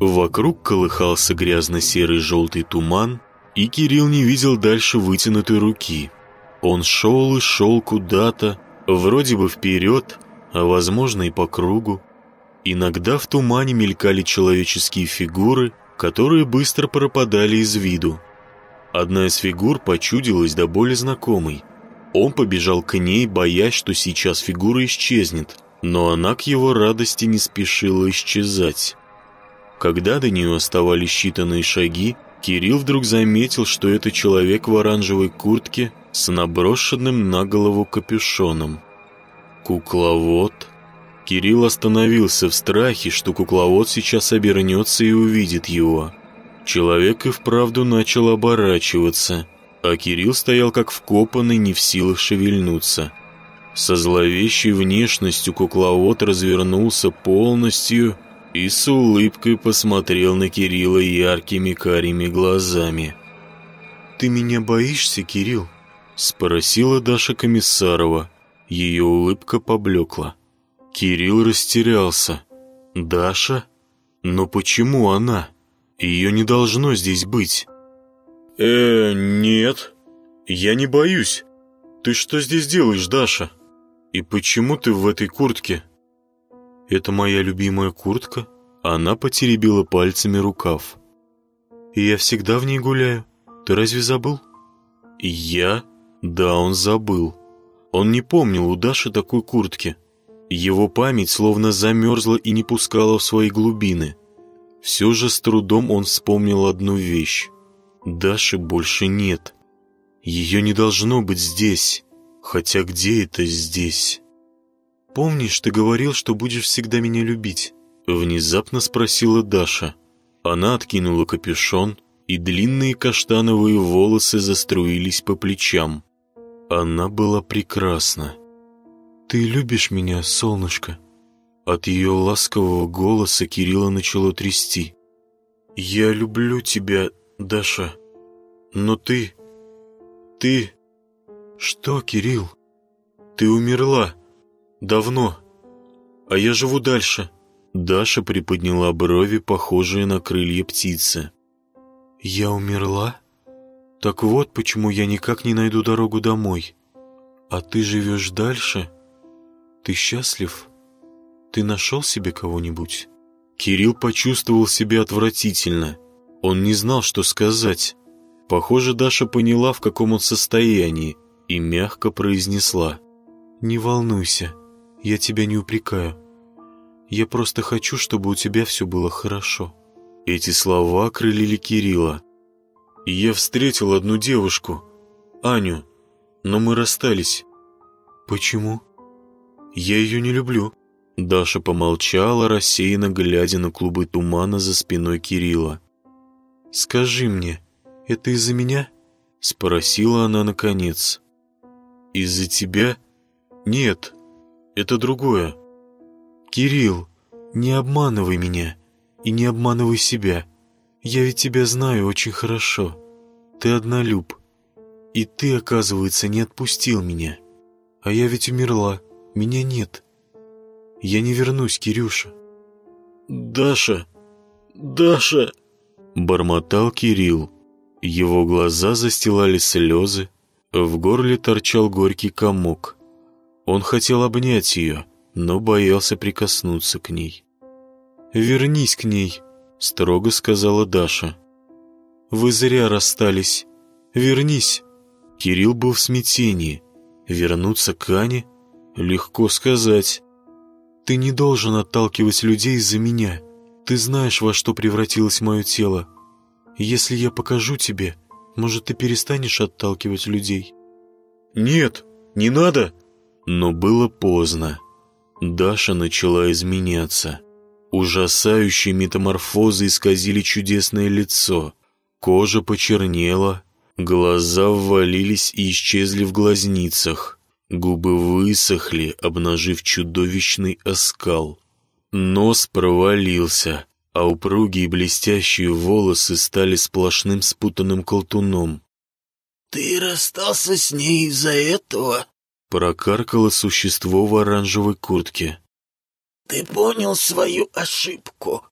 Вокруг колыхался грязно-серый желтый туман, и Кирилл не видел дальше вытянутой руки. Он шел и шел куда-то, вроде бы вперед, а возможно и по кругу. Иногда в тумане мелькали человеческие фигуры, которые быстро пропадали из виду. Одна из фигур почудилась до боли знакомой. Он побежал к ней, боясь, что сейчас фигура исчезнет, но она к его радости не спешила исчезать. Когда до нее оставались считанные шаги, Кирилл вдруг заметил, что это человек в оранжевой куртке с наброшенным на голову капюшоном. Кукловод. Кирилл остановился в страхе, что кукловод сейчас обернется и увидит его. Человек и вправду начал оборачиваться, а Кирилл стоял как вкопанный, не в силах шевельнуться. Со зловещей внешностью кукловод развернулся полностью и с улыбкой посмотрел на Кирилла яркими карими глазами. «Ты меня боишься, Кирилл?» — спросила Даша Комиссарова. Ее улыбка поблекла. Кирилл растерялся. «Даша? Но почему она? Ее не должно здесь быть». «Э, нет, я не боюсь. Ты что здесь делаешь, Даша? И почему ты в этой куртке?» «Это моя любимая куртка». Она потеребила пальцами рукав. «И я всегда в ней гуляю. Ты разве забыл?» «Я?» Да, он забыл. Он не помнил у Даши такой куртки. Его память словно замерзла и не пускала в свои глубины. Все же с трудом он вспомнил одну вещь. Даши больше нет. Ее не должно быть здесь. Хотя где это здесь? «Помнишь, ты говорил, что будешь всегда меня любить?» Внезапно спросила Даша. Она откинула капюшон, и длинные каштановые волосы заструились по плечам. Она была прекрасна. «Ты любишь меня, солнышко?» От ее ласкового голоса Кирилла начало трясти. «Я люблю тебя, Даша. Но ты... ты...» «Что, Кирилл? Ты умерла. Давно. А я живу дальше». Даша приподняла брови, похожие на крылья птицы. «Я умерла? Так вот почему я никак не найду дорогу домой. А ты живешь дальше? Ты счастлив? Ты нашел себе кого-нибудь?» Кирилл почувствовал себя отвратительно. Он не знал, что сказать. Похоже, Даша поняла, в каком он состоянии, и мягко произнесла. «Не волнуйся, я тебя не упрекаю. Я просто хочу, чтобы у тебя все было хорошо». Эти слова окрылили Кирилла. Я встретил одну девушку, Аню, но мы расстались. Почему? Я ее не люблю. Даша помолчала, рассеянно глядя на клубы тумана за спиной Кирилла. «Скажи мне, это из-за меня?» — спросила она наконец. «Из-за тебя? Нет, это другое. Кирилл, не обманывай меня и не обманывай себя. Я ведь тебя знаю очень хорошо. Ты однолюб. И ты, оказывается, не отпустил меня. А я ведь умерла, меня нет. Я не вернусь, Кирюша». «Даша! Даша!» Бормотал Кирилл. Его глаза застилали слезы, в горле торчал горький комок. Он хотел обнять ее, но боялся прикоснуться к ней. «Вернись к ней», — строго сказала Даша. «Вы зря расстались. Вернись». Кирилл был в смятении. Вернуться к Ане? Легко сказать. «Ты не должен отталкивать людей из-за меня. Ты знаешь, во что превратилось мое тело. Если я покажу тебе, может, ты перестанешь отталкивать людей?» «Нет, не надо!» Но было поздно. Даша начала изменяться. Ужасающие метаморфозы исказили чудесное лицо. Кожа почернела, глаза ввалились и исчезли в глазницах. Губы высохли, обнажив чудовищный оскал. Нос провалился, а упругие блестящие волосы стали сплошным спутанным колтуном. «Ты расстался с ней из-за этого?» Прокаркало существо в оранжевой куртке. «Ты понял свою ошибку.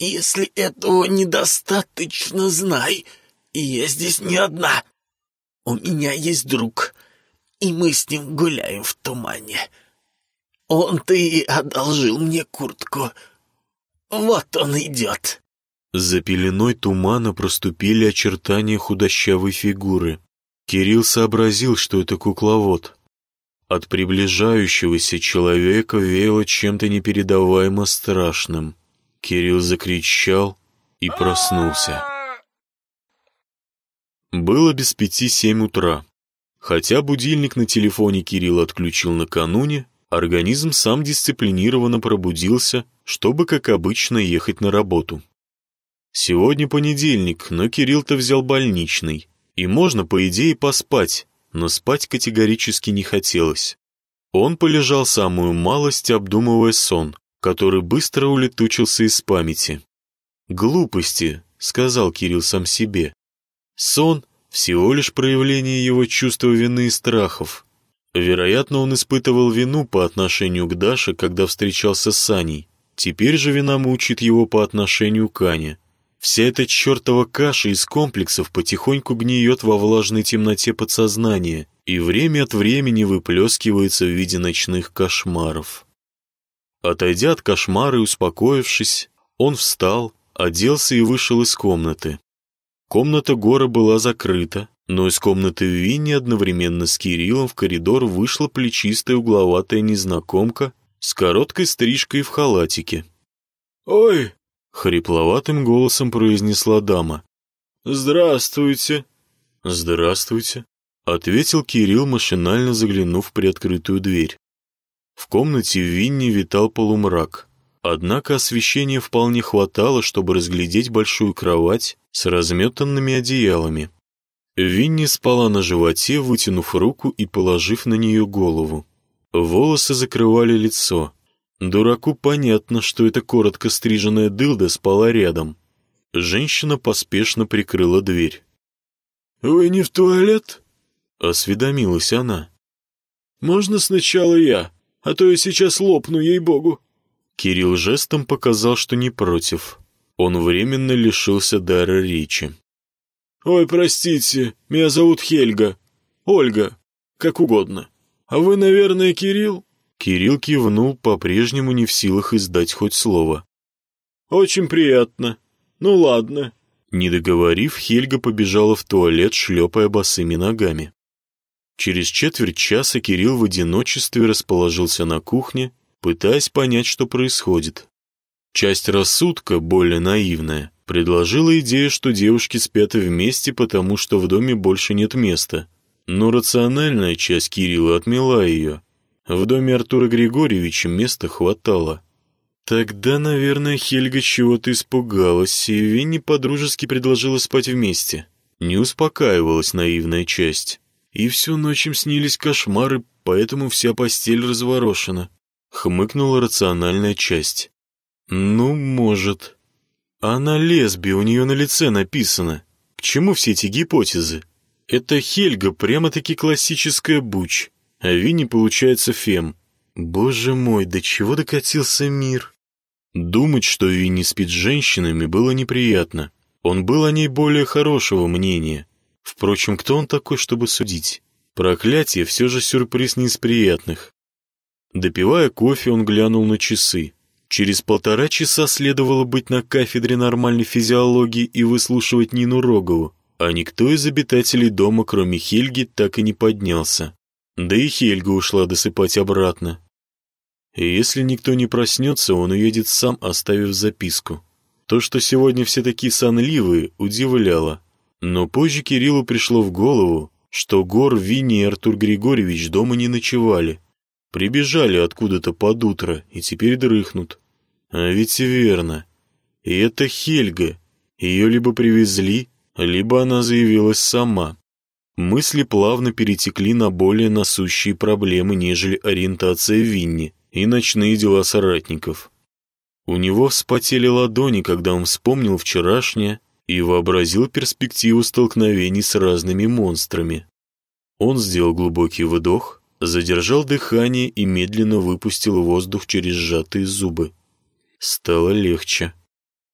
Если этого недостаточно, знай, я здесь не одна. У меня есть друг, и мы с ним гуляем в тумане. Он-то и одолжил мне куртку. Вот он идет». За пеленой тумана проступили очертания худощавой фигуры. Кирилл сообразил, что это кукловод. От приближающегося человека веяло чем-то непередаваемо страшным. Кирилл закричал и проснулся. Было без пяти семь утра. Хотя будильник на телефоне Кирилл отключил накануне, организм сам дисциплинированно пробудился, чтобы, как обычно, ехать на работу. Сегодня понедельник, но Кирилл-то взял больничный, и можно, по идее, поспать, но спать категорически не хотелось. Он полежал самую малость, обдумывая сон, который быстро улетучился из памяти. «Глупости», — сказал Кирилл сам себе. «Сон — всего лишь проявление его чувства вины и страхов. Вероятно, он испытывал вину по отношению к Даше, когда встречался с Аней. Теперь же вина мучит его по отношению к Ане. Вся эта чертова каша из комплексов потихоньку гниет во влажной темноте подсознания и время от времени выплескивается в виде ночных кошмаров. Отойдя от кошмара и успокоившись, он встал, оделся и вышел из комнаты. Комната Гора была закрыта, но из комнаты Винни одновременно с Кириллом в коридор вышла плечистая угловатая незнакомка с короткой стрижкой в халатике. «Ой, Хрипловатым голосом произнесла дама. «Здравствуйте!» «Здравствуйте!» Ответил Кирилл, машинально заглянув в приоткрытую дверь. В комнате Винни витал полумрак. Однако освещения вполне хватало, чтобы разглядеть большую кровать с разметанными одеялами. Винни спала на животе, вытянув руку и положив на нее голову. Волосы закрывали лицо. Дураку понятно, что эта коротко стриженная дылда спала рядом. Женщина поспешно прикрыла дверь. «Вы не в туалет?» — осведомилась она. «Можно сначала я, а то я сейчас лопну, ей-богу». Кирилл жестом показал, что не против. Он временно лишился дара речи. «Ой, простите, меня зовут Хельга. Ольга, как угодно. А вы, наверное, Кирилл?» Кирилл кивнул, по-прежнему не в силах издать хоть слово. «Очень приятно. Ну ладно». Не договорив, Хельга побежала в туалет, шлепая босыми ногами. Через четверть часа Кирилл в одиночестве расположился на кухне, пытаясь понять, что происходит. Часть рассудка, более наивная, предложила идею, что девушки спят вместе, потому что в доме больше нет места. Но рациональная часть Кирилла отмела ее. В доме Артура Григорьевича места хватало. Тогда, наверное, Хельга чего-то испугалась, и Винни подружески предложила спать вместе. Не успокаивалась наивная часть. И всю ночь им снились кошмары, поэтому вся постель разворошена. Хмыкнула рациональная часть. Ну, может. Она лесби, у нее на лице написано. К чему все эти гипотезы? Это Хельга прямо-таки классическая буч а Винни получается фем. Боже мой, до чего докатился мир? Думать, что Винни спит с женщинами, было неприятно. Он был о ней более хорошего мнения. Впрочем, кто он такой, чтобы судить? Проклятие все же сюрприз не из приятных. Допивая кофе, он глянул на часы. Через полтора часа следовало быть на кафедре нормальной физиологии и выслушивать Нину Рогову, а никто из обитателей дома, кроме Хельги, так и не поднялся. Да и Хельга ушла досыпать обратно. И если никто не проснется, он уедет сам, оставив записку. То, что сегодня все такие сонливые, удивляло. Но позже Кириллу пришло в голову, что Гор, Винни и Артур Григорьевич дома не ночевали. Прибежали откуда-то под утро и теперь дрыхнут. А ведь верно. И это Хельга. Ее либо привезли, либо она заявилась сама. Мысли плавно перетекли на более насущие проблемы, нежели ориентация Винни и ночные дела соратников. У него вспотели ладони, когда он вспомнил вчерашнее и вообразил перспективу столкновений с разными монстрами. Он сделал глубокий вдох задержал дыхание и медленно выпустил воздух через сжатые зубы. Стало легче.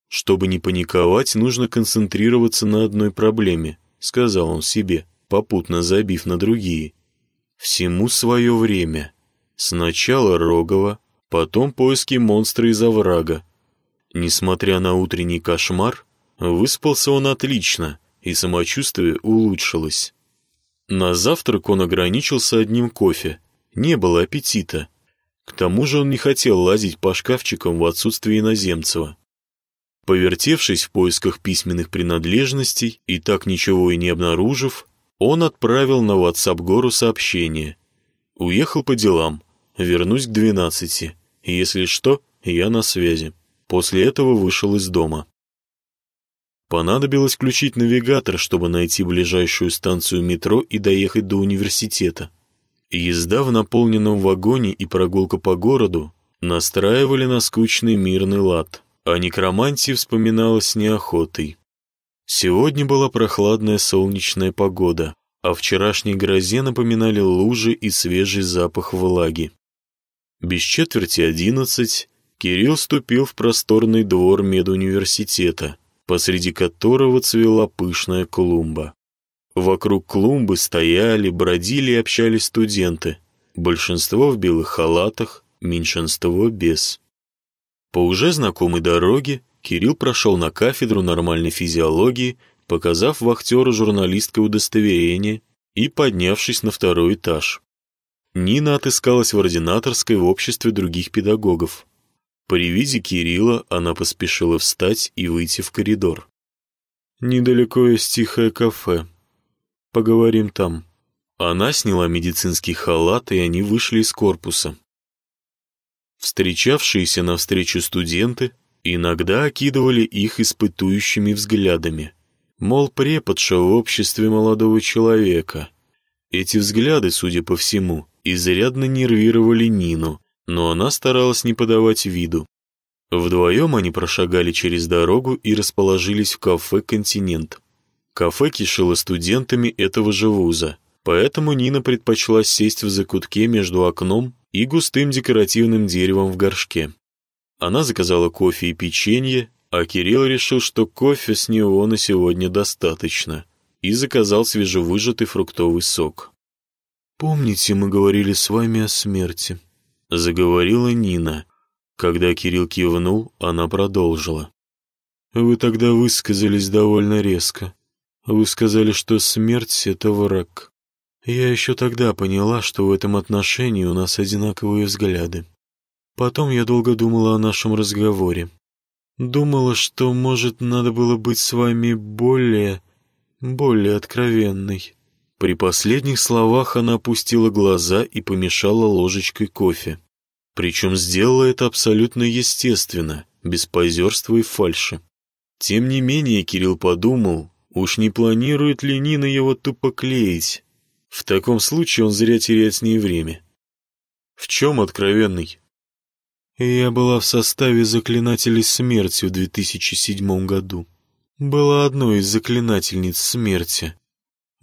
Чтобы не паниковать, нужно концентрироваться на одной проблеме, сказал он себе, попутно забив на другие. Всему свое время. Сначала Рогова, потом поиски монстра из оврага. Несмотря на утренний кошмар, выспался он отлично, и самочувствие улучшилось. На завтрак он ограничился одним кофе. Не было аппетита. К тому же он не хотел лазить по шкафчикам в отсутствие иноземцева. Повертевшись в поисках письменных принадлежностей и так ничего и не обнаружив, он отправил на WhatsApp гору сообщение. «Уехал по делам. Вернусь к двенадцати. Если что, я на связи». После этого вышел из дома. Понадобилось включить навигатор, чтобы найти ближайшую станцию метро и доехать до университета. Езда в наполненном вагоне и прогулка по городу настраивали на скучный мирный лад, а некромантии вспоминалось неохотой. Сегодня была прохладная солнечная погода, а вчерашней грозе напоминали лужи и свежий запах влаги. Без четверти одиннадцать Кирилл ступил в просторный двор медуниверситета, посреди которого цвела пышная клумба. Вокруг клумбы стояли, бродили и общались студенты, большинство в белых халатах, меньшинство без. По уже знакомой дороге Кирилл прошел на кафедру нормальной физиологии, показав вахтеру журналистское удостоверение и поднявшись на второй этаж. Нина отыскалась в ординаторской в обществе других педагогов. При виде Кирилла она поспешила встать и выйти в коридор. «Недалеко есть тихое кафе. Поговорим там». Она сняла медицинский халат, и они вышли из корпуса. Встречавшиеся навстречу студенты иногда окидывали их испытующими взглядами. Мол, преподша в обществе молодого человека. Эти взгляды, судя по всему, изрядно нервировали Нину, но она старалась не подавать виду. Вдвоем они прошагали через дорогу и расположились в кафе «Континент». Кафе кишило студентами этого же вуза, поэтому Нина предпочла сесть в закутке между окном и густым декоративным деревом в горшке. Она заказала кофе и печенье, а Кирилл решил, что кофе с него на сегодня достаточно, и заказал свежевыжатый фруктовый сок. «Помните, мы говорили с вами о смерти?» — заговорила Нина. Когда Кирилл кивнул, она продолжила. «Вы тогда высказались довольно резко. Вы сказали, что смерть — это враг. Я еще тогда поняла, что в этом отношении у нас одинаковые взгляды. Потом я долго думала о нашем разговоре. Думала, что, может, надо было быть с вами более... более откровенной. При последних словах она опустила глаза и помешала ложечкой кофе. Причем сделала это абсолютно естественно, без позерства и фальши. Тем не менее, Кирилл подумал, уж не планирует ли Нина его тупо клеить. В таком случае он зря теряет с ней время. В чем откровенный? Я была в составе заклинателей смерти в 2007 году. Была одной из заклинательниц смерти.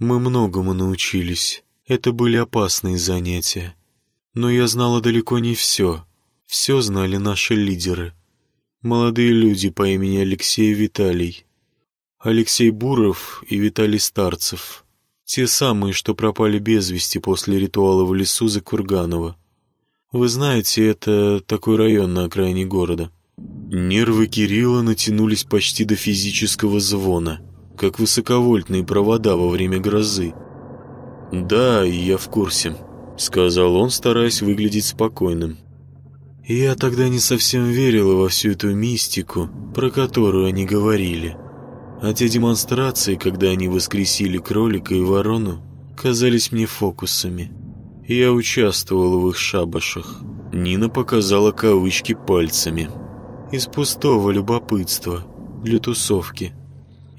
Мы многому научились. Это были опасные занятия. Но я знала далеко не все. Все знали наши лидеры. Молодые люди по имени Алексей и Виталий. Алексей Буров и Виталий Старцев. Те самые, что пропали без вести после ритуала в лесу за Курганова. Вы знаете, это такой район на окраине города. Нервы Кирилла натянулись почти до физического звона — как высоковольтные провода во время грозы. «Да, я в курсе», — сказал он, стараясь выглядеть спокойным. «Я тогда не совсем верила во всю эту мистику, про которую они говорили. А те демонстрации, когда они воскресили кролика и ворону, казались мне фокусами. Я участвовала в их шабашах». Нина показала кавычки пальцами. «Из пустого любопытства, для тусовки»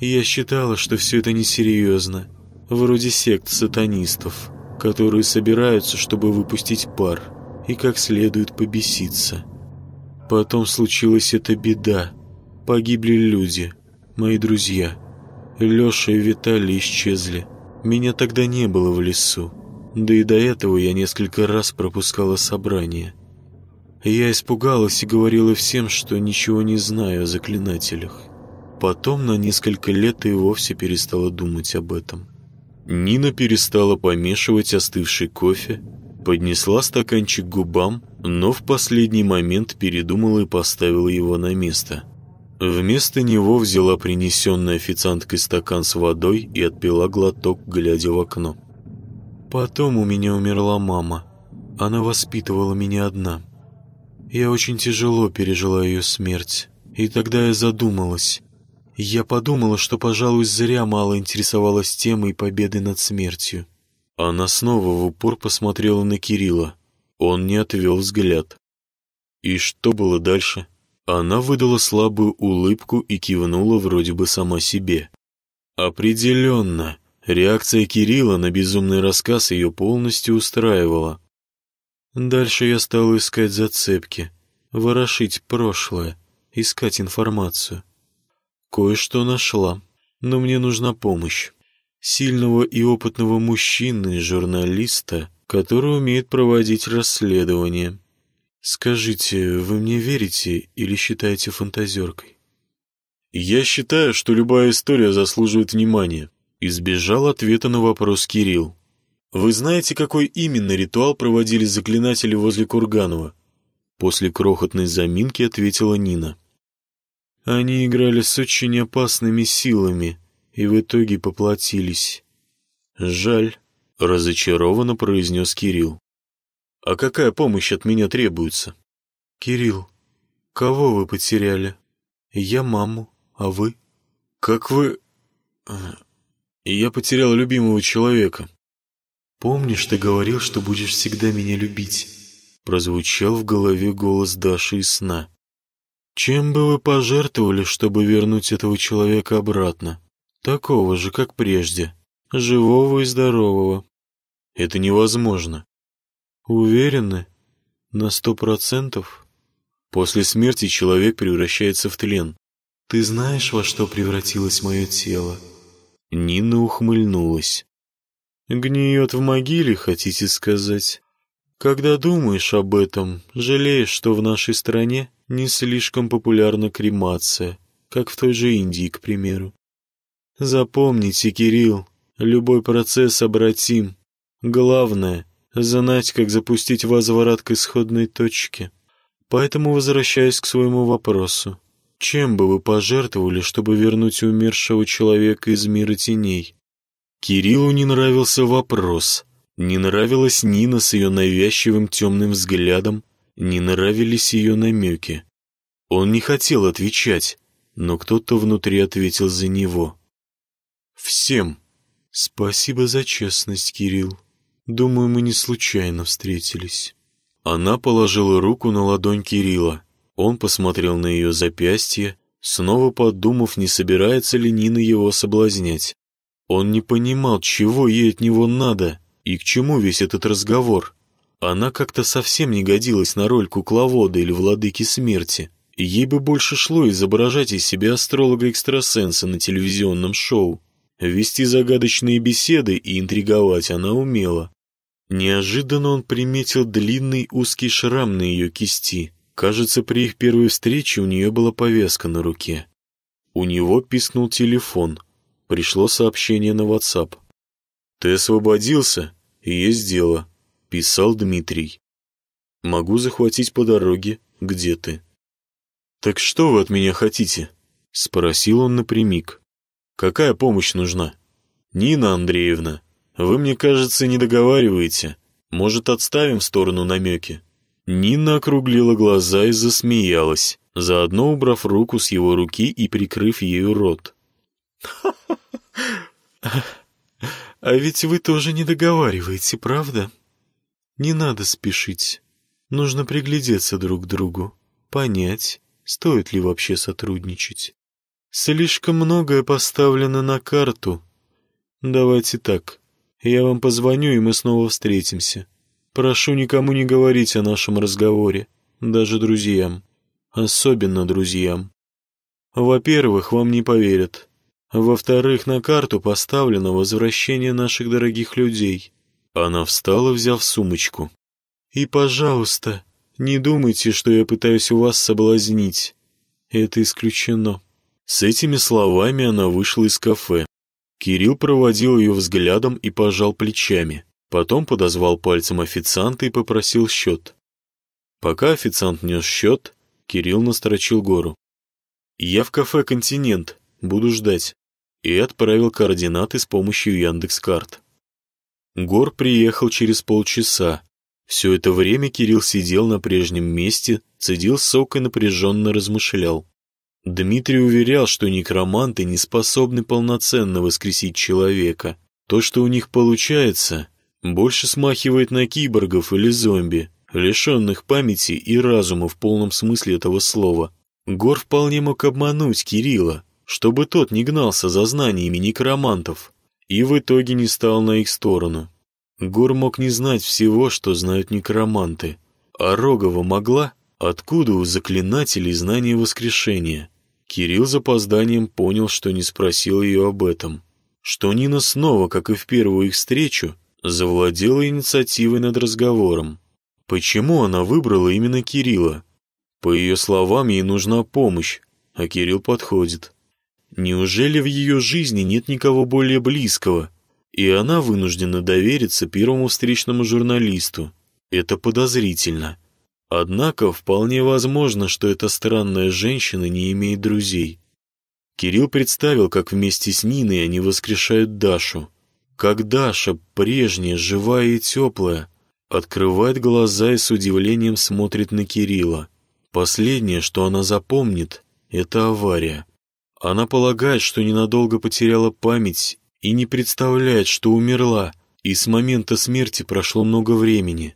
я считала, что все это несерьезно, вроде сект сатанистов, которые собираются, чтобы выпустить пар и как следует побеситься. Потом случилась эта беда. Погибли люди, мои друзья. Леша и Виталий исчезли. Меня тогда не было в лесу. Да и до этого я несколько раз пропускала собрание. Я испугалась и говорила всем, что ничего не знаю о заклинателях. Потом на несколько лет и вовсе перестала думать об этом. Нина перестала помешивать остывший кофе, поднесла стаканчик к губам, но в последний момент передумала и поставила его на место. Вместо него взяла принесенный официанткой стакан с водой и отпила глоток, глядя в окно. Потом у меня умерла мама. Она воспитывала меня одна. Я очень тяжело пережила ее смерть. И тогда я задумалась. Я подумала, что, пожалуй, зря мало интересовалась темой победы над смертью. Она снова в упор посмотрела на Кирилла. Он не отвел взгляд. И что было дальше? Она выдала слабую улыбку и кивнула вроде бы сама себе. Определенно, реакция Кирилла на безумный рассказ ее полностью устраивала. Дальше я стал искать зацепки, ворошить прошлое, искать информацию. Кое-что нашла, но мне нужна помощь. Сильного и опытного мужчины, журналиста, который умеет проводить расследование. Скажите, вы мне верите или считаете фантазеркой? Я считаю, что любая история заслуживает внимания. Избежал ответа на вопрос Кирилл. Вы знаете, какой именно ритуал проводили заклинатели возле Курганова? После крохотной заминки ответила Нина. Они играли с очень опасными силами и в итоге поплатились. Жаль, разочарованно произнес Кирилл. А какая помощь от меня требуется? Кирилл, кого вы потеряли? Я маму, а вы? Как вы... Я потерял любимого человека. «Помнишь, ты говорил, что будешь всегда меня любить?» Прозвучал в голове голос Даши из сна. «Чем бы вы пожертвовали, чтобы вернуть этого человека обратно? Такого же, как прежде, живого и здорового». «Это невозможно». «Уверены? На сто процентов?» «После смерти человек превращается в тлен». «Ты знаешь, во что превратилось мое тело?» Нина ухмыльнулась. Гниет в могиле, хотите сказать? Когда думаешь об этом, жалеешь, что в нашей стране не слишком популярна кремация, как в той же Индии, к примеру. Запомните, Кирилл, любой процесс обратим. Главное — знать, как запустить возврат к исходной точке. Поэтому возвращаясь к своему вопросу. Чем бы вы пожертвовали, чтобы вернуть умершего человека из мира теней? Кириллу не нравился вопрос, не нравилась Нина с ее навязчивым темным взглядом, не нравились ее намеки. Он не хотел отвечать, но кто-то внутри ответил за него. «Всем спасибо за честность, Кирилл. Думаю, мы не случайно встретились». Она положила руку на ладонь Кирилла. Он посмотрел на ее запястье, снова подумав, не собирается ли Нина его соблазнять. Он не понимал, чего ей от него надо и к чему весь этот разговор. Она как-то совсем не годилась на роль кукловода или владыки смерти. Ей бы больше шло изображать из себя астролога-экстрасенса на телевизионном шоу. Вести загадочные беседы и интриговать она умела. Неожиданно он приметил длинный узкий шрам на ее кисти. Кажется, при их первой встрече у нее была повязка на руке. У него писнул телефон — Пришло сообщение на WhatsApp. «Ты освободился, есть дело», — писал Дмитрий. «Могу захватить по дороге, где ты». «Так что вы от меня хотите?» — спросил он напрямик. «Какая помощь нужна?» «Нина Андреевна, вы, мне кажется, не договариваете. Может, отставим в сторону намеки?» Нина округлила глаза и засмеялась, заодно убрав руку с его руки и прикрыв ею рот. А ведь вы тоже не договариваете, правда? Не надо спешить. Нужно приглядеться друг к другу, понять, стоит ли вообще сотрудничать. Слишком многое поставлено на карту. Давайте так, я вам позвоню, и мы снова встретимся. Прошу никому не говорить о нашем разговоре, даже друзьям, особенно друзьям. Во-первых, вам не поверят. Во-вторых, на карту поставлено возвращение наших дорогих людей. Она встала, взяв сумочку. «И, пожалуйста, не думайте, что я пытаюсь вас соблазнить. Это исключено». С этими словами она вышла из кафе. Кирилл проводил ее взглядом и пожал плечами. Потом подозвал пальцем официанта и попросил счет. Пока официант нес счет, Кирилл настрочил гору. «Я в кафе «Континент», буду ждать», и отправил координаты с помощью Яндекс.Карт. Гор приехал через полчаса. Все это время Кирилл сидел на прежнем месте, цедил сок и напряженно размышлял. Дмитрий уверял, что некроманты не способны полноценно воскресить человека. То, что у них получается, больше смахивает на киборгов или зомби, лишенных памяти и разума в полном смысле этого слова. Гор вполне мог обмануть Кирилла, чтобы тот не гнался за знаниями некромантов, и в итоге не стал на их сторону. Гор мог не знать всего, что знают некроманты, а Рогова могла, откуда у заклинателей знание воскрешения. Кирилл запозданием понял, что не спросил ее об этом, что Нина снова, как и в первую их встречу, завладела инициативой над разговором. Почему она выбрала именно Кирилла? По ее словам, ей нужна помощь, а Кирилл подходит. Неужели в ее жизни нет никого более близкого, и она вынуждена довериться первому встречному журналисту? Это подозрительно. Однако вполне возможно, что эта странная женщина не имеет друзей. Кирилл представил, как вместе с Ниной они воскрешают Дашу. Как Даша, прежняя, живая и теплая, открывает глаза и с удивлением смотрит на Кирилла. Последнее, что она запомнит, это авария. Она полагает, что ненадолго потеряла память и не представляет, что умерла, и с момента смерти прошло много времени.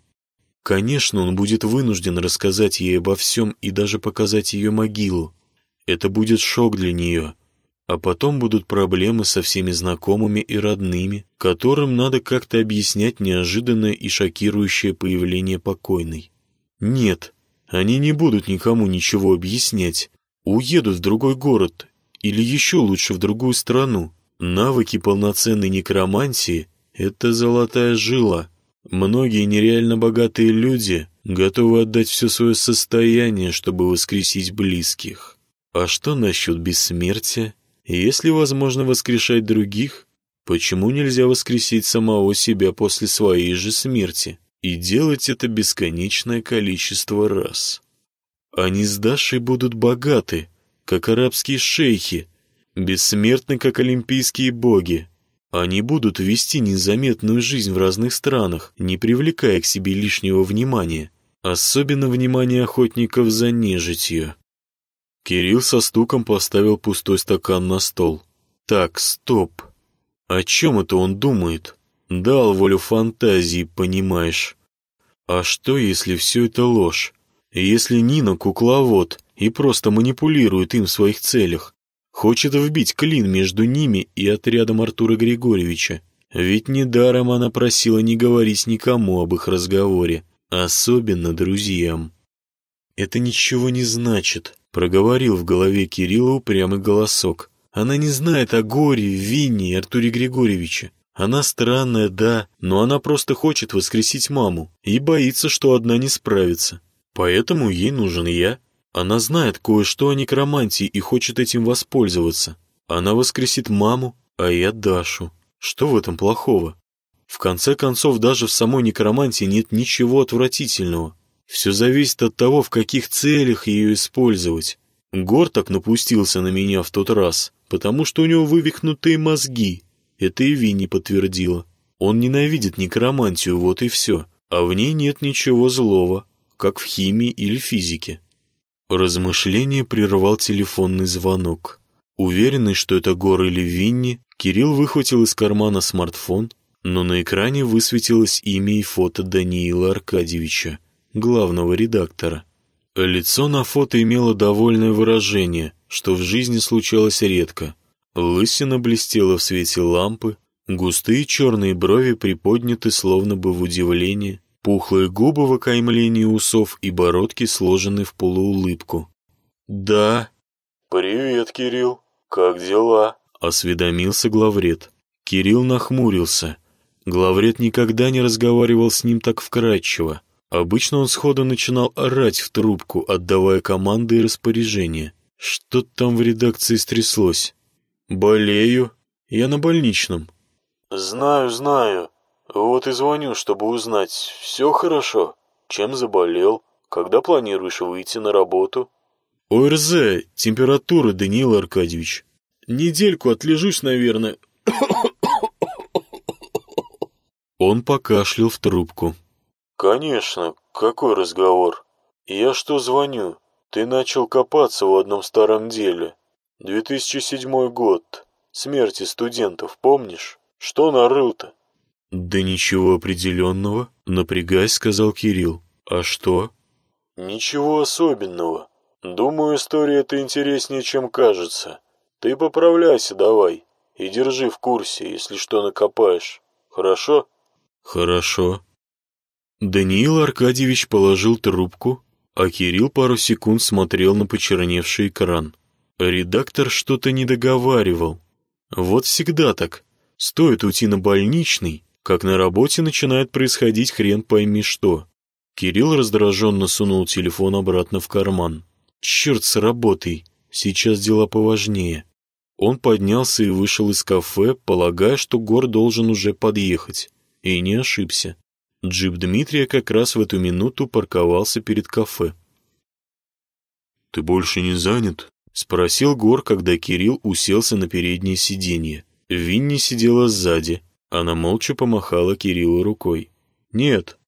Конечно, он будет вынужден рассказать ей обо всем и даже показать ее могилу. Это будет шок для нее. А потом будут проблемы со всеми знакомыми и родными, которым надо как-то объяснять неожиданное и шокирующее появление покойной. Нет, они не будут никому ничего объяснять. Уедут в другой город или еще лучше в другую страну. Навыки полноценной некромантии — это золотая жила — Многие нереально богатые люди готовы отдать все свое состояние, чтобы воскресить близких. А что насчет бессмертия? Если возможно воскрешать других, почему нельзя воскресить самого себя после своей же смерти и делать это бесконечное количество раз? Они с Дашей будут богаты, как арабские шейхи, бессмертны, как олимпийские боги, они будут вести незаметную жизнь в разных странах, не привлекая к себе лишнего внимания, особенно внимания охотников за нежитью. Кирилл со стуком поставил пустой стакан на стол. Так, стоп. О чем это он думает? Дал волю фантазии, понимаешь. А что, если все это ложь? Если Нина кукловод и просто манипулирует им в своих целях? Хочет вбить клин между ними и отрядом Артура Григорьевича. Ведь недаром она просила не говорить никому об их разговоре, особенно друзьям. «Это ничего не значит», — проговорил в голове Кирилла упрямый голосок. «Она не знает о горе, Винне и Артуре Григорьевиче. Она странная, да, но она просто хочет воскресить маму и боится, что одна не справится. Поэтому ей нужен я. Она знает кое-что о некромантии и хочет этим воспользоваться. Она воскресит маму, а я Дашу. Что в этом плохого? В конце концов, даже в самой некромантии нет ничего отвратительного. Все зависит от того, в каких целях ее использовать. Гор так напустился на меня в тот раз, потому что у него вывихнутые мозги. Это и Винни подтвердила. Он ненавидит некромантию, вот и все. А в ней нет ничего злого, как в химии или физике. Размышление прервал телефонный звонок. Уверенный, что это Гор или Винни, Кирилл выхватил из кармана смартфон, но на экране высветилось имя и фото Даниила Аркадьевича, главного редактора. Лицо на фото имело довольное выражение, что в жизни случалось редко. Лысина блестела в свете лампы, густые черные брови приподняты словно бы в удивлении, Пухлые губы в окаймлении усов и бородки сложены в полуулыбку. «Да». «Привет, Кирилл. Как дела?» — осведомился главред. Кирилл нахмурился. Главред никогда не разговаривал с ним так вкрадчиво. Обычно он сходу начинал орать в трубку, отдавая команды и распоряжения. Что там в редакции стряслось? «Болею. Я на больничном». «Знаю, знаю. Вот и звоню, чтобы узнать, все хорошо? Чем заболел? Когда планируешь выйти на работу?» «ОРЗ. Температура, Даниил Аркадьевич. Недельку отлежусь, наверное». Он покашлял в трубку. «Конечно. Какой разговор? Я что звоню? Ты начал копаться в одном старом деле. 2007 год. Смерти студентов, помнишь? Что нарыл-то? Да ничего определенного, напрягаясь, сказал Кирилл. А что? Ничего особенного. Думаю, история эта интереснее, чем кажется. Ты поправляйся давай и держи в курсе, если что накопаешь. Хорошо? Хорошо. Даниил Аркадьевич положил трубку, а Кирилл пару секунд смотрел на почерневший экран. Редактор что-то не договаривал. Вот всегда так. Стоит уйти на больничный, как на работе начинает происходить хрен пойми что. Кирилл раздраженно сунул телефон обратно в карман. Черт с работой, сейчас дела поважнее. Он поднялся и вышел из кафе, полагая, что Гор должен уже подъехать. И не ошибся. Джип Дмитрия как раз в эту минуту парковался перед кафе. «Ты больше не занят?» Спросил Гор, когда Кирилл уселся на переднее сиденье. Винни сидела сзади. Она молча помахала Кириллу рукой. «Нет».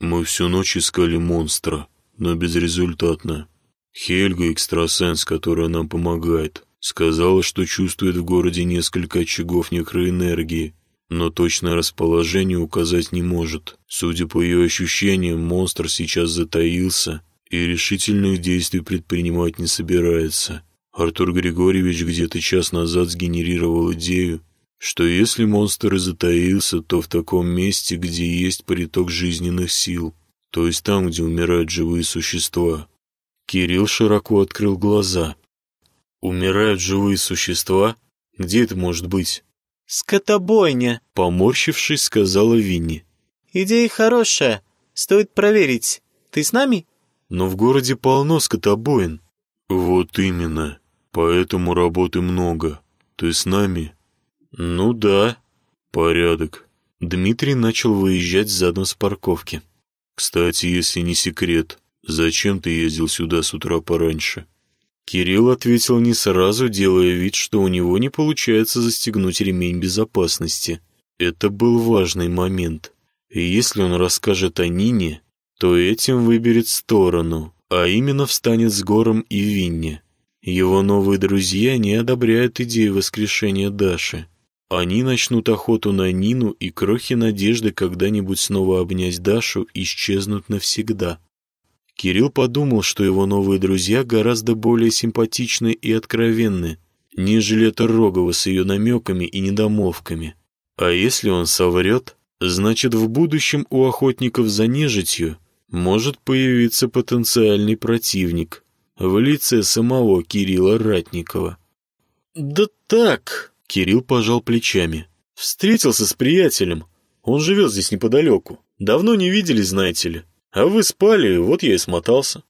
«Мы всю ночь искали монстра, но безрезультатно. Хельга, экстрасенс, которая нам помогает, сказала, что чувствует в городе несколько очагов некроэнергии, но точное расположение указать не может. Судя по ее ощущениям, монстр сейчас затаился и решительных действий предпринимать не собирается. Артур Григорьевич где-то час назад сгенерировал идею, что если монстр и затаился, то в таком месте, где есть приток жизненных сил, то есть там, где умирают живые существа. Кирилл широко открыл глаза. «Умирают живые существа? Где это может быть?» «Скотобойня», — поморщившись, сказала Винни. «Идея хорошая. Стоит проверить. Ты с нами?» «Но в городе полно скотобоин». «Вот именно. Поэтому работы много. Ты с нами? Ну да. Порядок. Дмитрий начал выезжать задом с парковки. Кстати, если не секрет, зачем ты ездил сюда с утра пораньше? Кирилл ответил не сразу, делая вид, что у него не получается застегнуть ремень безопасности. Это был важный момент. И если он расскажет о Нине, то этим выберет сторону, а именно встанет с Гором и Винне. Его новые друзья не одобряют идею воскрешения Даши. Они начнут охоту на Нину, и крохи надежды когда-нибудь снова обнять Дашу исчезнут навсегда. Кирилл подумал, что его новые друзья гораздо более симпатичны и откровенны, нежели это Рогова с ее намеками и недомолвками. А если он соврет, значит в будущем у охотников за нежитью может появиться потенциальный противник — в лице самого Кирилла Ратникова. «Да так», — Кирилл пожал плечами. «Встретился с приятелем. Он живет здесь неподалеку. Давно не виделись, знаете ли. А вы спали, вот я и смотался».